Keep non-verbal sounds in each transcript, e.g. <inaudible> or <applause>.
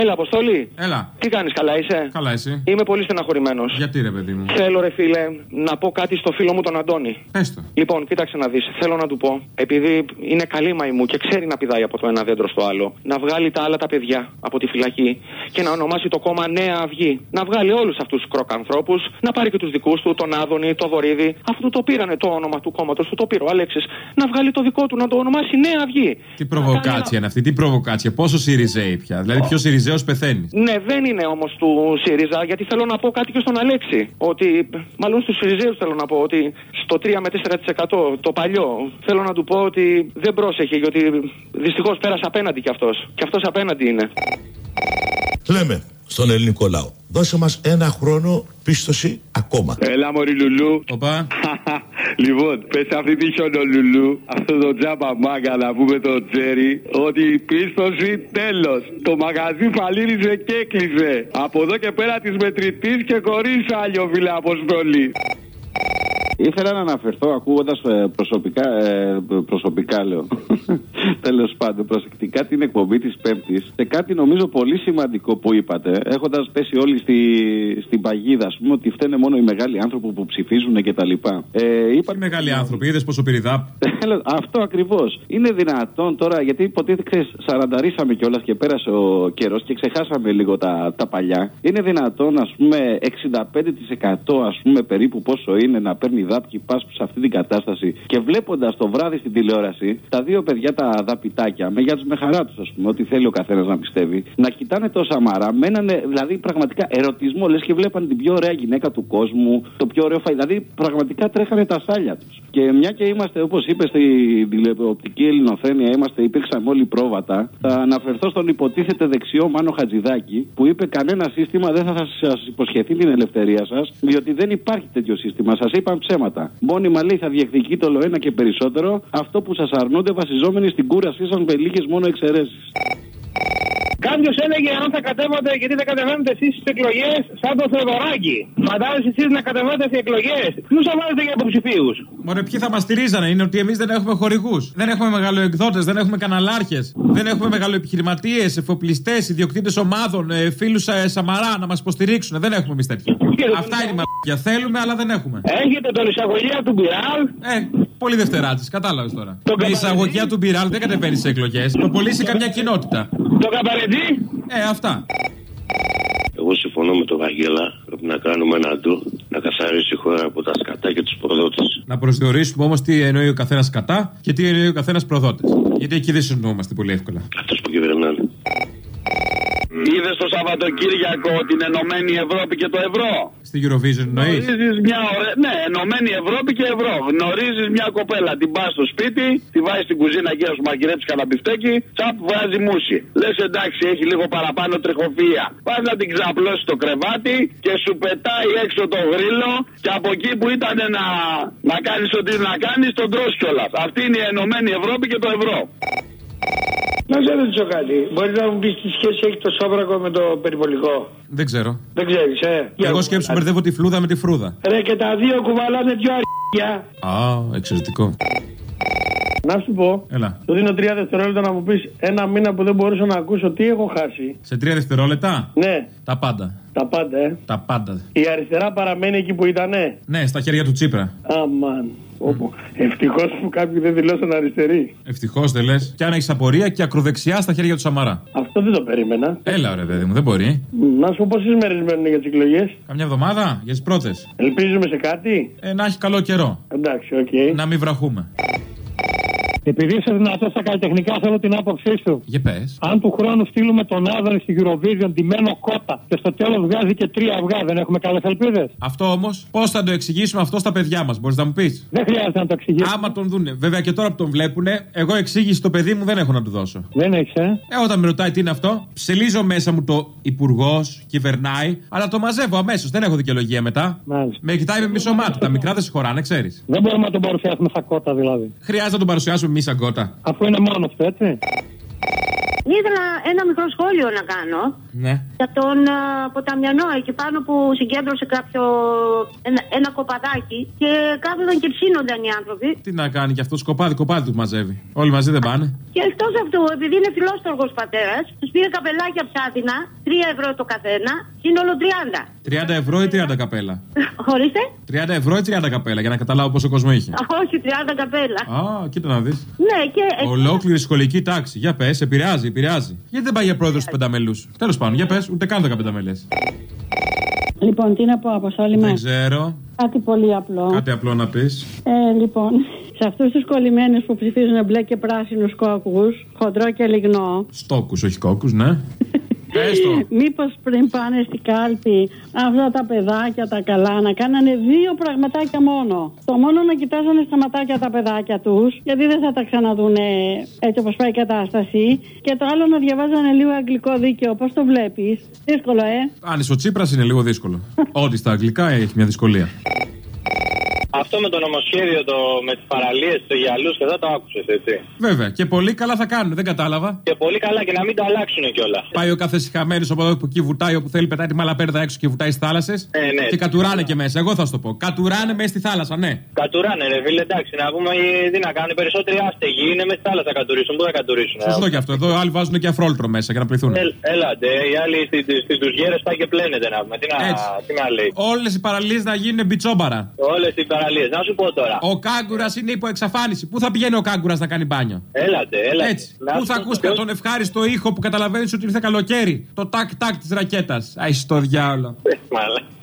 Έλα, Αποστολή. Έλα. Τι κάνεις, καλά είσαι; Καλά, εσύ. Είμαι πολύ στεναχωρημένος. Γιατί ρε, παιδί μου; Θέλω, ρε φίλε, να πω κάτι στο φίλο μου τον Αντώνη. Πες το. Λοιπόν, κοίταξε να δεις. Θέλω να του πω, επειδή είναι καλή μαϊμού και ξέρει να πηδάει από το ένα δέντρο στο άλλο, να βγάλει τα άλλα τα παιδιά από τη φυλακή και να ονομάσει το κόμμα Νέα Αυγή. Να βγάλει όλους αυτούς τους κροκανθρώπους, να πάρει και τους δικούς του, τον Άδωνη, τον Βορύδη. Αυτό το πήρανε το όνομα του κόμματος, του το πήρε ο Αλέξης. Να βγάλει το δικό του, να το ονομάσει Νέα Αυγή. Τι προβοκάτσια είναι αυτή, τι προβοκάτσια. Πόσο Σιριζέοι πια. Δηλαδή, πιο Σιριζέος πεθαίνεις. Ναι, δεν είναι όμως του ΣΥΡΙΖΑ, γιατί θέλω να πω κάτι και στον Αλέξη. Ότι, μάλλον στους ΣΥΡΙΖΑΙΟΥ θέλω να πω, ότι στο 3 με 4% το παλιό, θέλω να του πω ότι δεν πρόσεχε, γιατί δυστυχώς πέρασε απέναντι κι αυτός. Και αυτός απέναντι είναι. Λέμε στον ελληνικό λαό. Δώσε μας ένα χρόνο πίστοση ακόμα. Έλα μωρή Λουλού. Οπα. Λοιπόν, πες αυτή τη χιονολουλού, αυτός το τζάμπα μάγκα να πούμε το τζέρι, ότι η πίστοση τέλος. Το μαγαζί φαλήριζε και έκλεισε. Από εδώ και πέρα της μετρητής και χωρίς άλλο φίλε αποστολή. Ήθελα να αναφερθώ ακούγοντας προσωπικά, ε, προσωπικά λέω. <laughs> Τέλος πάντων, προσεκτικά την εκπομπή της Πέμπτης σε κάτι νομίζω πολύ σημαντικό που είπατε, έχοντας πέσει όλοι στη, στην παγίδα, ας πούμε, ότι φταίνε μόνο οι μεγάλοι άνθρωποι που ψηφίζουν κτλ. Ε, είπα... Οι μεγάλοι άνθρωποι, είδες πόσο πυρηδά; Αυτό ακριβώς. Είναι δυνατόν τώρα, γιατί υποτίθεται σαρανταρίσαμε κιόλας και πέρασε ο καιρός και ξεχάσαμε λίγο τα, τα παλιά. Είναι δυνατόν, ας πούμε, 65% ας πούμε περίπου πόσο είναι να παίρνει δάπκι πάσπου σε αυτή την κατάσταση και βλέποντας το βράδυ στην τηλεόραση τα δύο παιδιά τα δαπιτάκια, με για του με χαρά τους, ας πούμε, ό,τι θέλει ο καθένας να πιστεύει, να κοιτάνε το Σαμαρά, μένανε δηλαδή πραγματικά ερωτισμό, λες και βλέπαν την πιο ωραία γυναίκα του κόσμου, το πιο ωραίο φαϊ. Δηλαδή πραγματικά τρέχανε τα σάλια τους. Και μια και είμαστε, όπως είπες, στην τηλεοπτική ελληνοφρένεια, είμαστε, υπήρξαμε όλοι πρόβατα, θα αναφερθώ στον υποτίθεται δεξιό Μάνο Χατζηδάκη, που είπε κανένα σύστημα δεν θα σας υποσχεθεί την ελευθερία σας, διότι δεν υπάρχει τέτοιο σύστημα. Σας είπαν ψέματα. Μόνιμα λέει θα διεκδικεί το ένα και περισσότερο αυτό που σας αρνούνται βασιζόμενοι στην κούρασή σας με λίγες μόνο εξαιρέσεις. Κάποιος έλεγε αν θα κατέβατε, γιατί δεν κατεβαίνετε εσείς στις εκλογές σαν το Θεοδωράκι. Φαντάζεστε εσείς να κατεβαίνετε στις εκλογές. Ποιους θα βάλετε για υποψηφίους; Μωρέ, ποιοι θα μας στηρίζανε, είναι ότι εμείς δεν έχουμε χορηγούς. Δεν έχουμε μεγαλοεκδότες, δεν έχουμε καναλάρχες. Δεν έχουμε μεγαλοεπιχειρηματίες, εφοπλιστές, ιδιοκτήτες ομάδων, ε, φίλους ε, Σαμαρά να μας υποστηρίξουν. Δεν έχουμε εμείς τέτοια. Αυτά είναι η μαλακία. Θέλουμε, αλλά δεν έχουμε. Έχετε τον εισαγωγέα του Μπιράλ. Ε, πολύ δευτεράτη, κατάλαβες τώρα. Με εισαγωγέα του Μπιράλ δεν κατεβαίνει σε εκλογές. Το πολύ σε καμιά κοινότητα. Το καπαρετζή; Ε, αυτά. Εγώ συμφωνώ με τον Βαγγέλα. Πρέπει να κάνουμε ένα ντου να καθαρίσει η χώρα από τα σκατά και τους προδότες. Να προσδιορίσουμε όμως τι εννοεί ο καθένας κατά και τι εννοεί ο καθένας προδότε. Γιατί εκεί δεν συνοούμαστε πολύ εύκολα. Αυτό που κυβερνάνε. Είδε το Σαββατοκύριακο την Ενωμένη Ευρώπη και το ευρώ. Στη Eurovision εννοείς; Γνωρίζεις μια ωραία. Ναι, Ενωμένη Ευρώπη και ευρώ. Γνωρίζεις μια κοπέλα, την πας στο σπίτι, τη βάζεις στην κουζίνα και να σου μαγειρέψει κανένα μπιφτέκι, τσαπ βγάζει μουσι. Λες εντάξει, έχει λίγο παραπάνω τριχοφία. Πας να την ξαπλώσεις το κρεβάτι και σου πετάει έξω το γρίλο και από εκεί που ήταν να, να κάνεις ό,τι να κάνεις, τον τρώσει κιόλας. Αυτή είναι η Ενωμένη Ευρώπη και το ευρώ. Να σε ρωτήσω κάτι. Μπορείς να μου πεις τι σχέση έχει το σόβρακο με το περιβολικό; Δεν ξέρω. Δεν ξέρεις, ε; Και εγώ σκέψου μπερδεύω τη φλούδα με τη φρούδα. Ρε και τα δύο κουβαλάνε δυο αρχίδια. Α, εξαιρετικό. Να σου πω. Έλα. Του δίνω τρία δευτερόλεπτα να μου πεις ένα μήνα που δεν μπορούσα να ακούσω τι έχω χάσει. Σε τρία δευτερόλεπτα; Ναι. Τα πάντα. Τα πάντα, ε. Τα πάντα. Η αριστερά παραμένει εκεί που ήτανε. Ναι, στα χέρια του Τσίπρα. Αμάν. Mm. Ευτυχώς που κάποιοι δεν δηλώσαν αριστεροί. Ευτυχώς δεν λες. Και αν έχεις απορία και ακροδεξιά στα χέρια του Σαμαρά. Αυτό δεν το περίμενα. Έλα, ρε παιδί μου, δεν μπορεί. Να σου πω πόσες μέρες μένουν για τις εκλογές; Καμιά εβδομάδα για τις πρώτες. Ελπίζουμε σε κάτι; Ε, να έχει καλό καιρό. Εντάξει, OK. Okay. Να μην βραχούμε. Επειδή είσαι δυνατός στα καλλιτεχνικά, θέλω την άποψή σου. Για πες. Αν του χρόνου στείλουμε τον Άδωνη στη Eurovision ντυμένο κότα και στο τέλος βγάζει και τρία αυγά, δεν έχουμε καλές ελπίδες; Αυτό όμως, πώς θα το εξηγήσουμε αυτό στα παιδιά μας, μπορείς να μου πεις; Δεν χρειάζεται να το εξηγήσουμε. Άμα τον δούνε. Βέβαια και τώρα που τον βλέπουνε, εγώ εξήγηση το παιδί μου δεν έχω να του δώσω. Δεν έχεις, ε; ε όταν με ρωτάει τι είναι αυτό, ψελίζω μέσα μου το υπουργός, κυβερνάει, αλλά το μαζεύω αμέσως. Δεν έχω δικαιολογία μετά. Μάλιστα. Με κοιτάει με μισό μάτι. Τα μικρά δεν συγχωράνε, ξέρεις. Δεν μπορούμε να τον παρουσιάσουμε σαν κότα δηλαδή. Χρειάζεται να τον παρουσιάσουμε εμεί σαν κότα. Αφού είναι μόνος αυτό, έτσι. Ήθελα ένα μικρό σχόλιο να κάνω Ναι. Για τον α, Ποταμιανό εκεί πάνω που συγκέντρωσε κάποιο. ένα, ένα κοπαδάκι και κάθονταν και ψήνονταν οι άνθρωποι. Τι να κάνει κι αυτός, κοπάδι, κοπάδι τους μαζεύει. Όλοι μαζί δεν πάνε. Και εκτός αυτού, επειδή είναι φιλόστοργος πατέρας, τους πήρε καπελάκια ψάτινα, 3 ευρώ το καθένα, σύνολο 30. 30 ευρώ ή 30 καπέλα; <laughs> Ορίστε. 30 ευρώ ή 30 καπέλα για να καταλάβω πόσο κόσμο είχε; Α, Όχι, 30 καπέλα. Α, κοίτα να δεις. Ναι, και. Ολόκληρη σχολική τάξη. Για πες, επηρεάζει, επηρεάζει. Γιατί δεν πάει για πρόεδρος του πενταμελούς; Τέλος πάντων, για πες, ούτε καν 15 μελέ. Λοιπόν, τι να πω, Αποστόλη Δεν μα. ξέρω. Κάτι πολύ απλό. Κάτι απλό να πεις. Ε, λοιπόν, <laughs> σε αυτούς τους κολλημένους που ψηφίζουν μπλε και πράσινους κόκκους, χοντρό και λιγνό, Στόκους, όχι κόκκους, ναι. <laughs> Πες το. μήπως πριν πάνε στην κάλπη αυτά τα παιδάκια τα καλά να κάνανε δύο πραγματάκια μόνο. Το μόνο να κοιτάζανε στα ματάκια τα παιδάκια τους, γιατί δεν θα τα ξαναδούνε έτσι όπως πάει η κατάσταση. Και το άλλο να διαβάζανε λίγο αγγλικό δίκαιο. Πώς το βλέπεις. Δύσκολο, ε. Αν είσαι ο Τσίπρας είναι λίγο δύσκολο. <laughs> Ό,τι στα αγγλικά έχει μια δυσκολία. Αυτό με το νομοσχέδιο το, με τις παραλίες, του γυαλούς και εδώ το άκουσες, έτσι. Βέβαια. Και πολύ καλά θα κάνουν, δεν κατάλαβα. Και πολύ καλά και να μην το αλλάξουν κιόλας. Πάει ο κάθε συχαμένος από εδώ που εκεί βουτάει, όπου θέλει, πετάει τη μαλαπέρδα έξω και βουτάει στις θάλασσες. Ε, ναι. Και κατουράνε και μέσα. Εγώ θα σου το πω. Κατουράνε μέσα στη θάλασσα, ναι. Κατουράνε, ρε φίλε, εντάξει, να πούμε ε, τι να κάνουν. Οι περισσότεροι άστεγοι είναι μες στη θάλασσα κατουρίσουν. Πού θα κατουρίσουν. ε; Σωστό και αυτό. Εδώ άλλοι βάζουν και αφρόλτρο μέσα για να πληθούν. Ε, έλατε, οι άλλοι στι τουζιέρε πάει και πλένεται να πούμε. Τι να, Έτσι. τι να λέει. Όλες οι παραλίες να γίνουν μπιτσόμπαρα. Όλες οι παραλίε. Να σου πω τώρα. Ο κάγκουρας είναι υπό εξαφάνιση. Πού θα πηγαίνει ο κάγκουρας να κάνει μπάνιο; Έλατε, έλατε. Έτσι. Να Πού σου θα πω ακούς ποιος- τον ευχάριστο ήχο που καταλαβαίνεις ότι ήρθε καλοκαίρι; Το τάκ τάκ της ρακέτας. Αϊ στο διάολο.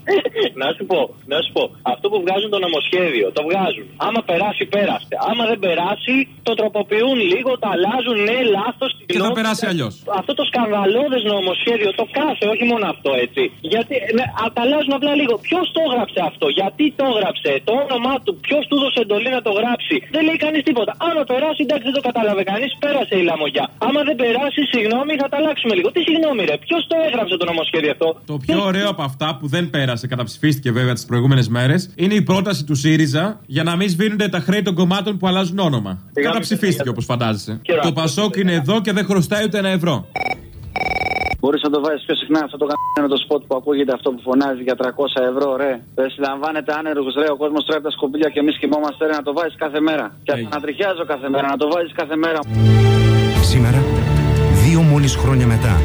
Μαλά. να σου πω, να σου πω. Αυτό που βγάζουν το νομοσχέδιο, το βγάζουν. Άμα περάσει, πέρασε. Άμα δεν περάσει, το τροποποιούν λίγο, το αλλάζουν, ναι, λάθος. Και θα περάσει αλλιώς. Αυτό το σκανδαλώδες νομοσχέδιο, το κάθε, όχι μόνο αυτό, έτσι. Γιατί ναι, α, τα αλλάζουν απλά λίγο. Ποιος το έγραψε αυτό, γιατί το έγραψε, το όνομά του, ποιος του έδωσε εντολή να το γράψει; Δεν λέει κανείς τίποτα. Άμα περάσει, εντάξει, δεν το κατάλαβε κανείς, πέρασε η λαμογιά. Άμα δεν περάσει, συγγνώμη, θα τα αλλάξουμε λίγο. Τι συγγνώμη, ρε, ποιος το έγραψε το νομοσχέδιο αυτό; Το πιο ωραίο από αυτά που δεν πέρασε, καταψηφίστηκε βέβαια τις προηγούμενες μέρες, είναι η πρόταση του ΣΥΡΙΖΑ για να μην σβήνονται τα χρέη των κομμάτων που αλλάζουν όνομα. Καταψηφίστηκε όπως φαντάζεσαι. Το Πασόκ είναι εδώ και δεν χρωστάει ούτε ένα ευρώ. Μπορείς να το βάζεις πιο συχνά αυτό το γαμμένο το σποτ που ακούγεται αυτό που φωνάζει για 300 ευρώ, ρε. Δεν συλλαμβάνεται άνεργος, ρε. Ο κόσμος τρώει από τα σκουπίδια και εμείς κοιμόμαστε, ρε. Να το βάζεις κάθε μέρα. Και να τριχιάζω κάθε μέρα, να το βάζεις κάθε μέρα. Σήμερα, δύο μόλις χρόνια μετά,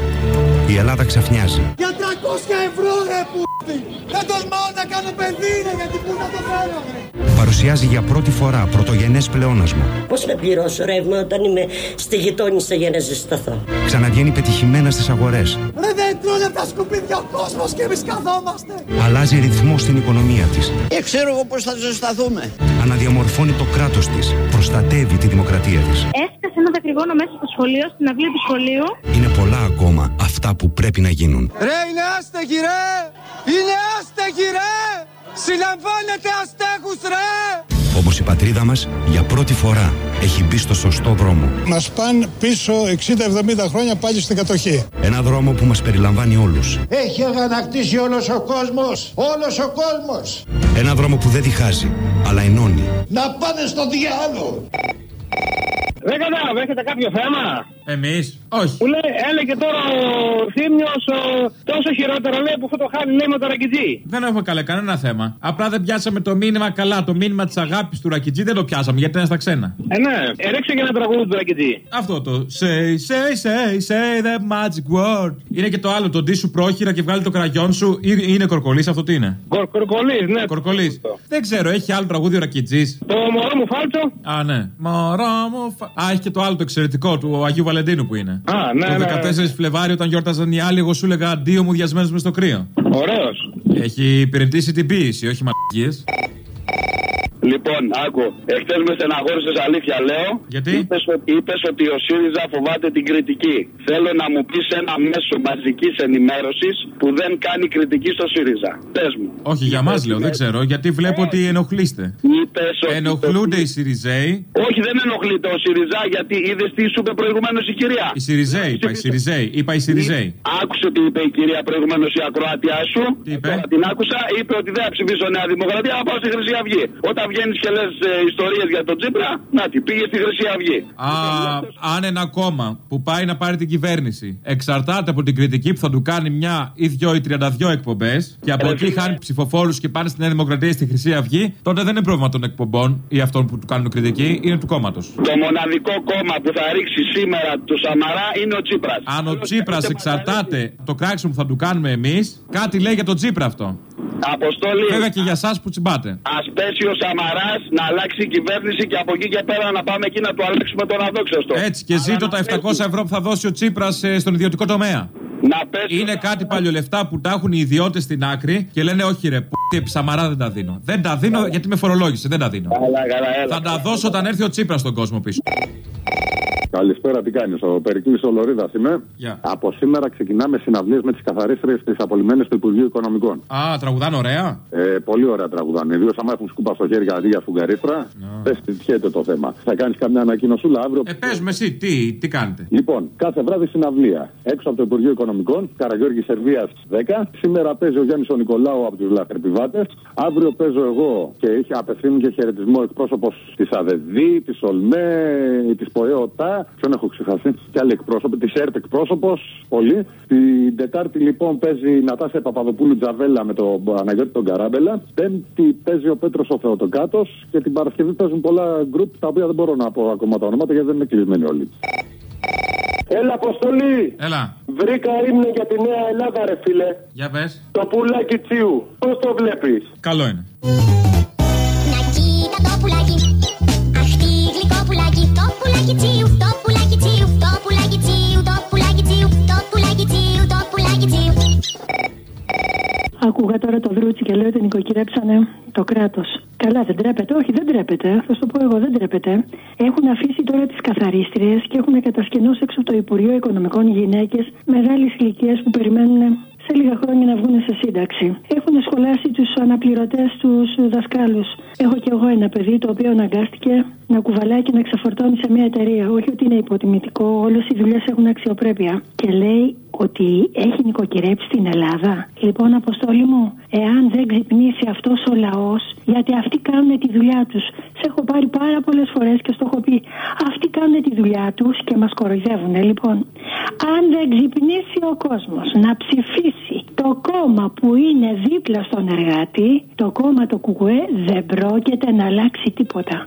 η Ελλάδα ξαφνιάζει. Για 300 ευρώ ρε που Δεν τολμάω να κάνω παιδί ρε γιατί πού να το κάνω ρε Παρουσιάζει για πρώτη φορά πρωτογενές πλεόνασμα. Πώς να πληρώσω ρεύμα όταν είμαι στη γειτόνισσα για να ζεσταθώ; Ξαναβγαίνει πετυχημένα στις αγορές. Ρε δεν τρώνε από τα σκουπίδια ο κόσμος και εμείς καθόμαστε Αλλάζει ρυθμό στην οικονομία της. Ε ξέρω εγώ πώς θα ζεσταθούμε Αναδιαμορφώνει το κράτος της. Προστατεύει τη δημοκρατία της. Έσκασε ένα δακρυγόνο μέσα στο σχολείο, στην αυλή του σχολείου. Είναι πολλά ακόμα αυτά που πρέπει να γίνουν. Ρε είναι άστεγοι ρε Είναι άστεγοι ρε Συλλαμβάνετε αστέγους ρε Όμως η πατρίδα μας για πρώτη φορά έχει μπει στο σωστό δρόμο. Μας πάνε πίσω 60-70 χρόνια πάλι στην κατοχή. Ένα δρόμο που μας περιλαμβάνει όλους. Έχει αγανακτήσει όλος ο κόσμος Όλος ο κόσμος Ένα δρόμο που δεν διχάζει, αλλά ενώνει. Να πάνε στο διάλογο Δεν κατάλαβα, έχετε κάποιο θέμα. Εμείς, όχι. Που λέει, έλεγε τώρα ο Θήμιος τόσο χειρότερα λέει που αυτό το χάνει λέει με το ρακιτζή. Δεν έχουμε καλά κανένα θέμα. Απλά δεν πιάσαμε το μήνυμα καλά. Το μήνυμα της αγάπης του Ρακιτζή δεν το πιάσαμε γιατί ήταν στα ξένα. Ε, ναι, έριξε και ένα τραγούδι του ρακιτζή. Αυτό το say, say, say, say the magic word. Είναι και το άλλο, το ντύ σου πρόχειρα και βγάλει το κραγιόν σου. Ή- Είναι κορκολί, αυτό τι είναι; Κορκολί, ναι. Κορκολί. Δεν ξέρω, έχει άλλο τραγούδι ο Ρακιτζής. Το μωρό μου φάλτσο. Α, ναι. Μωρό μου. φα- Α, έχει και το άλλο το εξαιρετικό του Αγίου Βαλεντίνου που είναι. Α, ναι, το ναι, 14 Φλεβάρι όταν γιόρταζαν οι άλλοι, εγώ σου έλεγα αντίο μου διασμένος μες στο κρύο. Ωραίος. Έχει υπηρετήσει την ποιήση, όχι μαλακίες. Λοιπόν, άκου. Εχθές με στεναχώρησες αλήθεια, λέω. Γιατί; Είπες, ότι- είπες ότι ο ΣΥΡΙΖΑ φοβάται την κριτική. Θέλω να μου πεις ένα μέσο μαζικής ενημέρωσης που δεν κάνει κριτική στο ΣΥΡΙΖΑ. Πες μου. Όχι, για μας λέω, δεν ξέρω, γιατί βλέπω ότι ενοχλείστε. Είπες ότι- Ενοχλούνται οι Σιριζέοι. Όχι, δεν ενοχλείται ο ΣΥΡΙΖΑ γιατί είδες τι σου είπε προηγουμένως η κυρία. Οι Σιριζέοι, είπα, οι Σιριζέοι. Είπα οι Σιριζέοι. Άκουσε τι είπε η κυρία προηγουμένως η ακροάτια σου. Τι είπε; Τώρα την άκουσα, είπε ότι δεν θα ψηφίσω Νέα Δημοκρατία, θα πάω στη Χρυσή Αυγή. Όταν βγαίνει βγαίνει και λες ιστορίες για τον Τσίπρα, να τι πήγε στη Χρυσή Αυγή. Α, αν ένα κόμμα που πάει να πάρει την κυβέρνηση εξαρτάται από την κριτική που θα του κάνει μια ή δυο ή 32 εκπομπές και από εκεί χάνει ψηφοφόρους και πάνε στη Νέα Δημοκρατία ή στη Χρυσή Αυγή, τότε δεν είναι πρόβλημα των εκπομπών ή αυτών που του κάνουν κριτική, είναι του κόμματος. Το μοναδικό κόμμα που θα ρίξει σήμερα του Σαμαρά είναι ο Τσίπρας. Αν ο Τσίπρας εξαρτάται από το κράξιμο που θα του κάνουμε εμείς, κάτι λέει για τον Τσίπρα αυτό. Αποστόλη. Βέβαια και για εσά που τσιμπάτε. Α πέσει ο Σαμαράς να αλλάξει η κυβέρνηση και από εκεί και πέρα να πάμε εκεί να του αλλάξουμε τον αδόξαστο. Έτσι και ζήτω τα 700 ευρώ που θα δώσει ο Τσίπρας στον ιδιωτικό τομέα. Να πέσει Είναι κάτι παλιολεφτά που τα έχουν οι ιδιώτες στην άκρη και λένε Όχι, ρε, που επί Σαμαρά δεν τα δίνω. Δεν τα δίνω γιατί με φορολόγησε, δεν τα δίνω. Καλά, καλά, έλα. Θα τα δώσω όταν έρθει ο Τσίπρας στον κόσμο πίσω. Καλησπέρα, τι κάνεις. Ο Περικλής Ολορίδας είμαι. Γεια. Από σήμερα ξεκινάμε συναυλίες με τις καθαρίστρε της απολυμμένης του Υπουργείου Οικονομικών. Α, τραγουδάνε ωραία. Ε, πολύ ωραία τραγουδάνε. Ιδίως άμα έχουν σκούπα στο χέρι αντί για σφουγγαρίστρα. Δεν συζητιέται το θέμα. Θα κάνεις καμιά ανακοινωσούλα αύριο; Ε, παίζουμε εσύ, τι, τι κάνετε; Λοιπόν, κάθε βράδυ συναυλία. Έξω από το Υπουργείο Οικονομικών, Καραγιώργης Σερβίας 10. Σήμερα παίζει ο Γιάννης ο Νικολάου από τους Λαθρεπιβάτες. Αύριο παίζω εγώ και είχε απευθύνει και χαιρετισμό εκπρόσωπος της ΑΔΕΔΗ, της ΟΛΜΕ, της ΠΟΕΟΤΑ. Ποιον έχω ξεχάσει. Και άλλοι εκπρόσωποι, της ΕΡΤ εκπρόσωπος. Πολύ. Την Τετάρτη λοιπόν παίζει η Νατάσια Παπαδοπούλου Τζαβέλα με τον Παναγιώτη τον Καράμπελα. Πέμπτη παίζει ο Πέτρος ο Θεοτοκάτος. Και την Παρασκευή παίζουν πολλά γκρουπ τα οποία δεν μπορώ να πω ακόμα τα ονόματα γιατί δεν είναι κλεισμένοι όλοι. Έλα, Αποστολή! Έλα. Βρήκα ύμνο για τη Νέα Ελλάδα, ρε φίλε. Για πες. Το πουλάκι τσίου. Πώς το βλέπεις; Καλό είναι. Τώρα το βρούτσι και λέω ότι νοικοκυρέψανε το κράτος. Καλά, δεν τρέπεται. Όχι, δεν τρέπεται. Θα σου το πω εγώ, δεν τρέπεται. Έχουν αφήσει τώρα τις καθαρίστριες και έχουν κατασκηνώσει έξω από το Υπουργείο Οικονομικών γυναίκες μεγάλης ηλικίας που περιμένουν σε λίγα χρόνια να βγουν σε σύνταξη. Έχουν σχολάσει τους αναπληρωτές, τους δασκάλους. Έχω κι εγώ ένα παιδί το οποίο αναγκάστηκε να κουβαλάει και να ξεφορτώνει σε μια εταιρεία. Όχι ότι είναι υποτιμητικό, όλες οι δουλειές έχουν αξιοπρέπεια. Και λέει ότι έχει νοικοκυρέψει στην Ελλάδα. Λοιπόν, Αποστόλη μου, εάν δεν ξυπνήσει αυτός ο λαός, γιατί αυτοί κάνουν τη δουλειά τους. Σε έχω πάρει πάρα πολλές φορές και στο έχω πει. Αυτοί κάνουν τη δουλειά τους και μας κοροϊδεύουν. Λοιπόν, αν δεν ξυπνήσει ο κόσμος να ψηφίσει το κόμμα που είναι δίπλα στον εργάτη, το κόμμα το κουκουέ δεν πρόκειται να αλλάξει τίποτα.